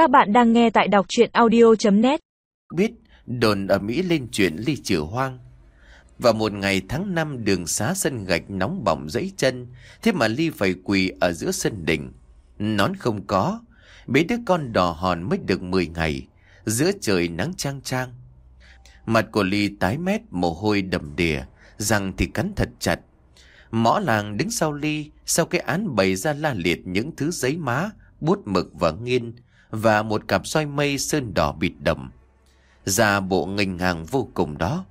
Các bạn đang nghe tại đọc chuyện audio.net Biết đồn ở Mỹ lên chuyện ly trừ hoang. và một ngày tháng 5 đường xá sân gạch nóng bỏng dẫy chân, thế mà Ly phải quỳ ở giữa sân đỉnh. Nón không có, bế đứa con đỏ hòn mới được 10 ngày, giữa trời nắng trang trang. Mặt của Ly tái mét, mồ hôi đầm đìa, răng thì cắn thật chặt. Mõ làng đứng sau Ly, sau cái án bày ra la liệt những thứ giấy má, bút mực và nghiên, và một cặp soi mây sơn đỏ bịt đậm. Ra bộ nghênh hàng vô cùng đó.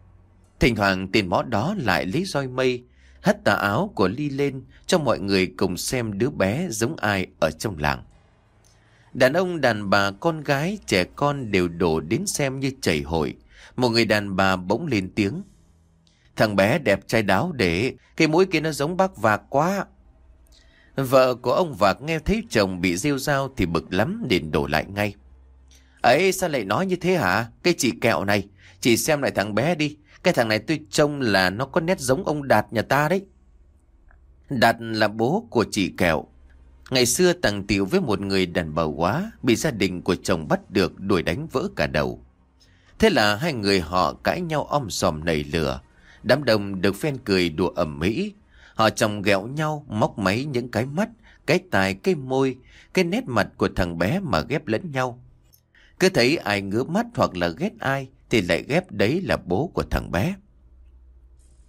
Thỉnh thoảng tên mõ đó lại lấy roi mây, hất tà áo của Ly lên cho mọi người cùng xem đứa bé giống ai ở trong làng. Đàn ông, đàn bà, con gái, trẻ con đều đổ đến xem như chảy hội. Một người đàn bà bỗng lên tiếng. Thằng bé đẹp trai đáo để, cái mũi kia nó giống bác Vạc quá. Vợ của ông Vạc nghe thấy chồng bị rêu dao thì bực lắm liền đổ lại ngay. Ấy sao lại nói như thế hả? Cái chị kẹo này, chị xem lại thằng bé đi. Cái thằng này tôi trông là nó có nét giống ông Đạt nhà ta đấy. Đạt là bố của chị kẹo. Ngày xưa tàng tiểu với một người đàn bà quá, bị gia đình của chồng bắt được đuổi đánh vỡ cả đầu. Thế là hai người họ cãi nhau om sòm nảy lửa. Đám đông được phen cười đùa ẩm mỹ. Họ chồng ghẹo nhau, móc máy những cái mắt, cái tai, cái môi, cái nét mặt của thằng bé mà ghép lẫn nhau. Cứ thấy ai ngứa mắt hoặc là ghét ai thì lại ghép đấy là bố của thằng bé.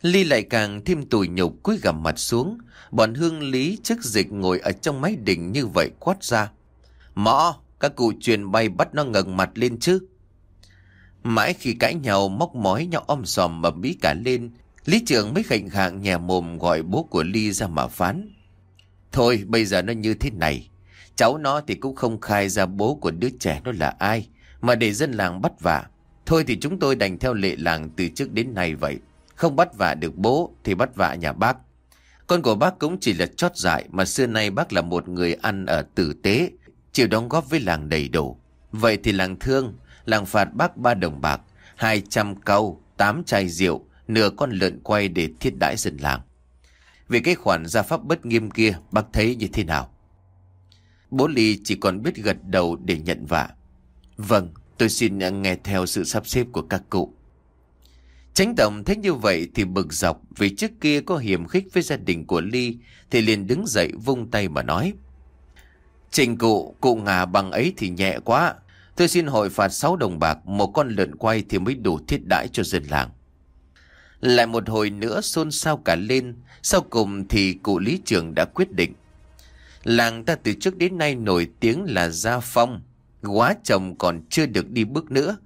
Ly lại càng thêm tủi nhục cúi gằm mặt xuống. Bọn hương lý chức dịch ngồi ở trong máy đỉnh như vậy quát ra. Mõ, các cụ truyền bay bắt nó ngẩng mặt lên chứ. Mãi khi cãi nhau móc mói nhau om sòm mà bí cả lên, Lý trưởng mới khệnh khạng nhà mồm gọi bố của Ly ra mà phán. Thôi bây giờ nó như thế này. Cháu nó thì cũng không khai ra bố của đứa trẻ nó là ai, mà để dân làng bắt vạ. Thôi thì chúng tôi đành theo lệ làng từ trước đến nay vậy. Không bắt vạ được bố thì bắt vạ nhà bác. Con của bác cũng chỉ là chót dại mà xưa nay bác là một người ăn ở tử tế, chịu đóng góp với làng đầy đủ. Vậy thì làng thương, làng phạt bác ba đồng bạc, hai trăm câu, tám chai rượu, nửa con lợn quay để thiết đãi dân làng. Về cái khoản gia pháp bất nghiêm kia, bác thấy như thế nào? Bố Ly chỉ còn biết gật đầu để nhận vạ. Vâng, tôi xin nghe theo sự sắp xếp của các cụ. Tránh tổng thấy như vậy thì bực dọc vì trước kia có hiểm khích với gia đình của Ly thì liền đứng dậy vung tay mà nói. Trình cụ, cụ ngà bằng ấy thì nhẹ quá. Tôi xin hội phạt 6 đồng bạc, một con lợn quay thì mới đủ thiết đãi cho dân làng. Lại một hồi nữa xôn xao cả lên, sau cùng thì cụ lý trưởng đã quyết định. Làng ta từ trước đến nay nổi tiếng là gia phong, quá chồng còn chưa được đi bước nữa.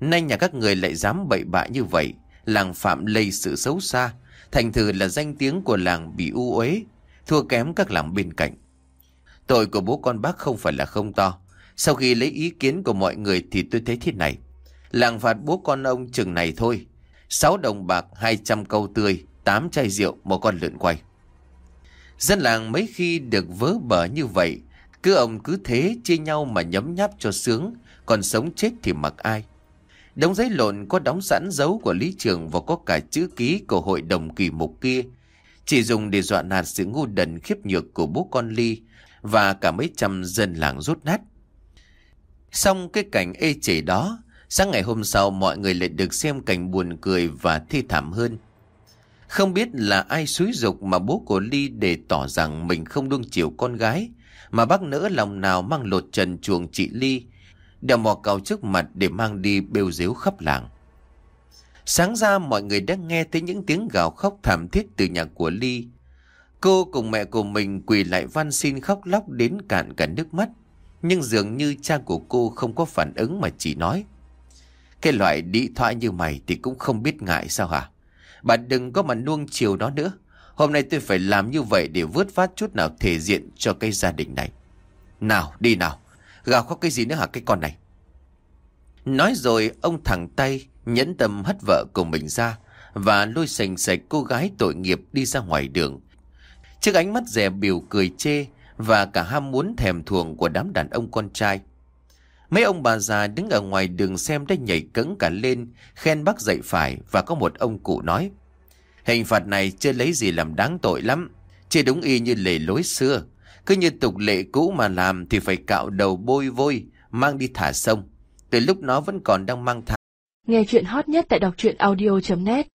Nay nhà các người lại dám bậy bạ như vậy, làng phạm lây sự xấu xa, thành thử là danh tiếng của làng bị u uế, thua kém các làng bên cạnh. Tội của bố con bác không phải là không to. Sau khi lấy ý kiến của mọi người thì tôi thấy thế này. Làng phạt bố con ông chừng này thôi. 6 đồng bạc, 200 câu tươi, 8 chai rượu, một con lợn quay. Dân làng mấy khi được vớ bở như vậy, cứ ông cứ thế chia nhau mà nhấm nháp cho sướng, còn sống chết thì mặc ai. Đống giấy lộn có đóng sẵn dấu của lý trường và có cả chữ ký của hội đồng kỳ mục kia. Chỉ dùng để dọa nạt sự ngu đần khiếp nhược của bố con Ly và cả mấy trăm dân làng rút nát. Xong cái cảnh ê chề đó, sáng ngày hôm sau mọi người lại được xem cảnh buồn cười và thi thảm hơn. Không biết là ai xúi dục mà bố của Ly để tỏ rằng mình không đương chiều con gái, mà bác nỡ lòng nào mang lột trần chuồng chị Ly, đèo mò cao trước mặt để mang đi bêu dếu khắp làng. Sáng ra mọi người đã nghe thấy những tiếng gào khóc thảm thiết từ nhà của Ly. Cô cùng mẹ của mình quỳ lại van xin khóc lóc đến cạn cả nước mắt. Nhưng dường như cha của cô không có phản ứng mà chỉ nói. Cái loại đĩ thoại như mày thì cũng không biết ngại sao hả? Bà đừng có mà nuông chiều nó nữa. Hôm nay tôi phải làm như vậy để vớt phát chút nào thể diện cho cái gia đình này. Nào, đi nào. Gào khóc cái gì nữa hả cái con này? Nói rồi ông thẳng tay nhẫn tâm hất vợ của mình ra và lôi sành sạch cô gái tội nghiệp đi ra ngoài đường. Trước ánh mắt rẻ biểu cười chê và cả ham muốn thèm thuồng của đám đàn ông con trai. Mấy ông bà già đứng ở ngoài đường xem đã nhảy cẫng cả lên, khen bác dạy phải và có một ông cụ nói. Hình phạt này chưa lấy gì làm đáng tội lắm, chưa đúng y như lề lối xưa. Cứ như tục lệ cũ mà làm thì phải cạo đầu bôi vôi mang đi thả sông. Từ lúc nó vẫn còn đang mang thả. Nghe chuyện hot nhất tại đọc truyện audio.net